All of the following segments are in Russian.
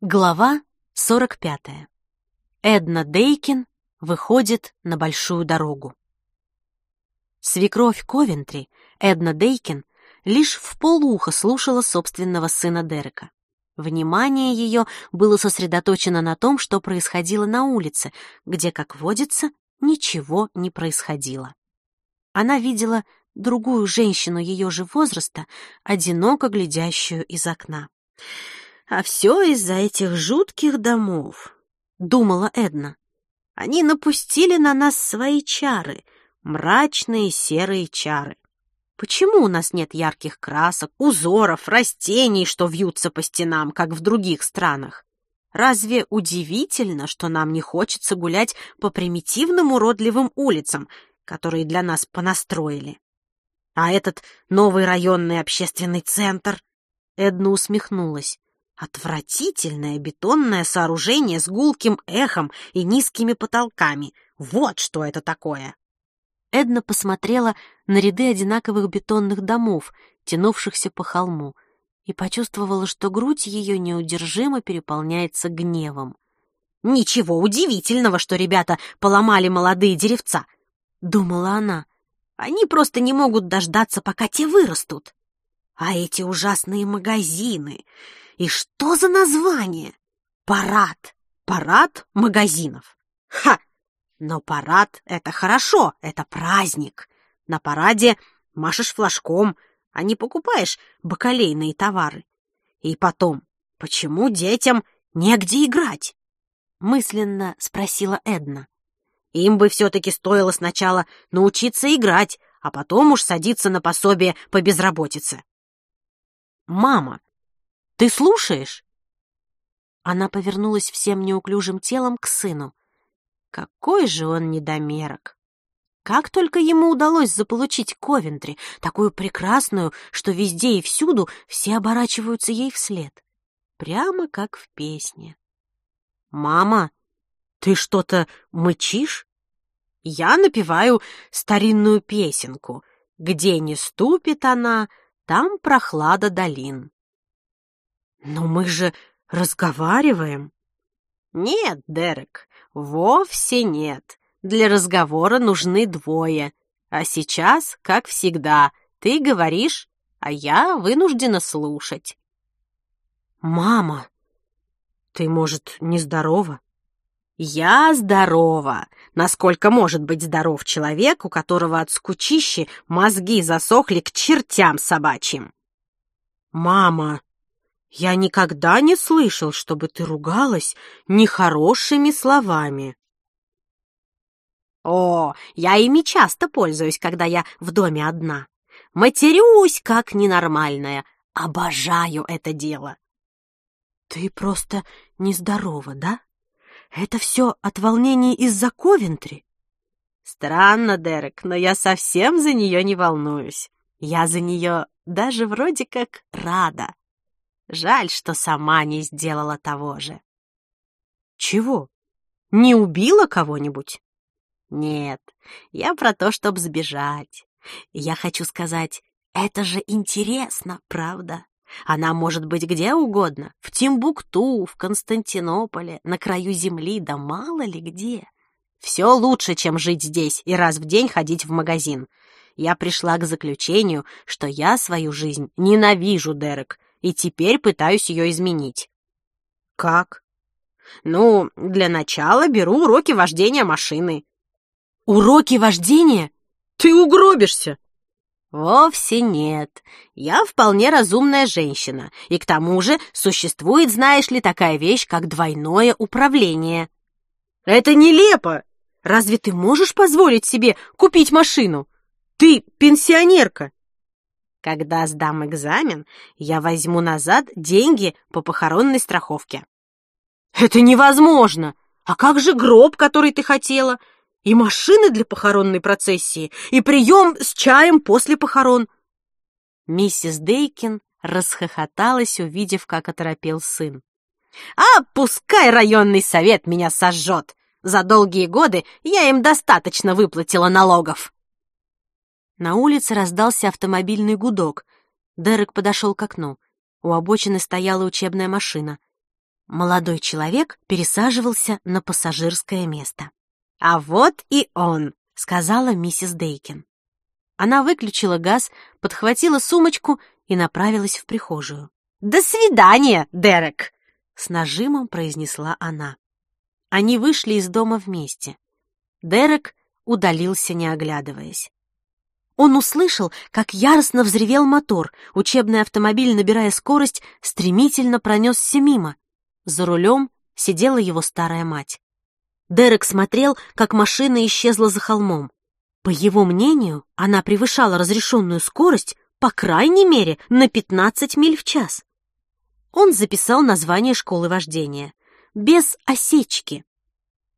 Глава 45. Эдна Дейкин выходит на большую дорогу. Свекровь Ковентри, Эдна Дейкин, лишь в полуха слушала собственного сына Дерека. Внимание ее было сосредоточено на том, что происходило на улице, где, как водится, ничего не происходило. Она видела другую женщину ее же возраста, одиноко глядящую из окна. А все из-за этих жутких домов, — думала Эдна. Они напустили на нас свои чары, мрачные серые чары. Почему у нас нет ярких красок, узоров, растений, что вьются по стенам, как в других странах? Разве удивительно, что нам не хочется гулять по примитивным уродливым улицам, которые для нас понастроили? А этот новый районный общественный центр? Эдна усмехнулась. Отвратительное бетонное сооружение с гулким эхом и низкими потолками. Вот что это такое. Эдна посмотрела на ряды одинаковых бетонных домов, тянувшихся по холму, и почувствовала, что грудь ее неудержимо переполняется гневом. «Ничего удивительного, что ребята поломали молодые деревца», — думала она. «Они просто не могут дождаться, пока те вырастут. А эти ужасные магазины! И что за название? Парад. Парад магазинов. Ха! Но парад — это хорошо, это праздник. На параде машешь флажком, а не покупаешь бакалейные товары. И потом, почему детям негде играть? Мысленно спросила Эдна. Им бы все-таки стоило сначала научиться играть, а потом уж садиться на пособие по безработице. «Мама, ты слушаешь?» Она повернулась всем неуклюжим телом к сыну. Какой же он недомерок! Как только ему удалось заполучить Ковентри, такую прекрасную, что везде и всюду все оборачиваются ей вслед. Прямо как в песне. «Мама, ты что-то мычишь?» Я напеваю старинную песенку. Где не ступит она, там прохлада долин. «Но мы же разговариваем». «Нет, Дерек, вовсе нет. Для разговора нужны двое. А сейчас, как всегда, ты говоришь, а я вынуждена слушать». «Мама, ты, может, нездорова?» «Я здорова, насколько может быть здоров человек, у которого от скучищи мозги засохли к чертям собачьим». «Мама!» Я никогда не слышал, чтобы ты ругалась нехорошими словами. О, я ими часто пользуюсь, когда я в доме одна. Матерюсь, как ненормальная. Обожаю это дело. Ты просто нездорова, да? Это все от волнений из-за Ковентри? Странно, Дерек, но я совсем за нее не волнуюсь. Я за нее даже вроде как рада. Жаль, что сама не сделала того же. Чего? Не убила кого-нибудь? Нет, я про то, чтобы сбежать. Я хочу сказать, это же интересно, правда? Она может быть где угодно, в Тимбукту, в Константинополе, на краю земли, да мало ли где. Все лучше, чем жить здесь и раз в день ходить в магазин. Я пришла к заключению, что я свою жизнь ненавижу, Дерек, и теперь пытаюсь ее изменить. Как? Ну, для начала беру уроки вождения машины. Уроки вождения? Ты угробишься. Вовсе нет. Я вполне разумная женщина, и к тому же существует, знаешь ли, такая вещь, как двойное управление. Это нелепо. Разве ты можешь позволить себе купить машину? Ты пенсионерка. Когда сдам экзамен, я возьму назад деньги по похоронной страховке. Это невозможно! А как же гроб, который ты хотела? И машины для похоронной процессии, и прием с чаем после похорон. Миссис Дейкин расхохоталась, увидев, как оторопел сын. «А пускай районный совет меня сожжет! За долгие годы я им достаточно выплатила налогов!» На улице раздался автомобильный гудок. Дерек подошел к окну. У обочины стояла учебная машина. Молодой человек пересаживался на пассажирское место. «А вот и он», — сказала миссис Дейкин. Она выключила газ, подхватила сумочку и направилась в прихожую. «До свидания, Дерек!» — с нажимом произнесла она. Они вышли из дома вместе. Дерек удалился, не оглядываясь. Он услышал, как яростно взревел мотор. Учебный автомобиль, набирая скорость, стремительно пронесся мимо. За рулем сидела его старая мать. Дерек смотрел, как машина исчезла за холмом. По его мнению, она превышала разрешенную скорость по крайней мере на 15 миль в час. Он записал название школы вождения. Без осечки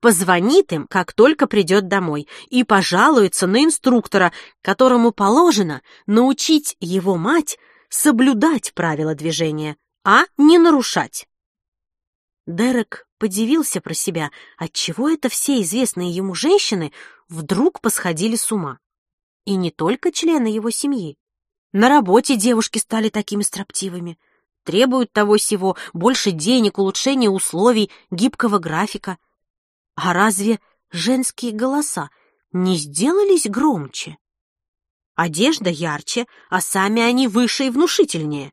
позвонит им, как только придет домой, и пожалуется на инструктора, которому положено научить его мать соблюдать правила движения, а не нарушать. Дерек подивился про себя, отчего это все известные ему женщины вдруг посходили с ума. И не только члены его семьи. На работе девушки стали такими строптивыми. Требуют того сего, больше денег, улучшения условий, гибкого графика — а разве женские голоса не сделались громче? Одежда ярче, а сами они выше и внушительнее.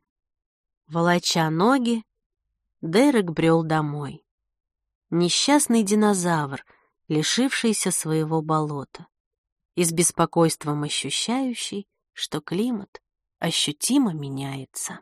Волоча ноги, Дерек брел домой. Несчастный динозавр, лишившийся своего болота и с беспокойством ощущающий, что климат ощутимо меняется.